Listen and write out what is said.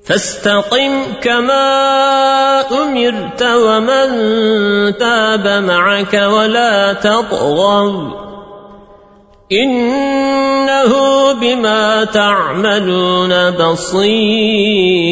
فاستقم كما أمرت ومن تاب معك ولا تطغر إنه بما تعملون بصير.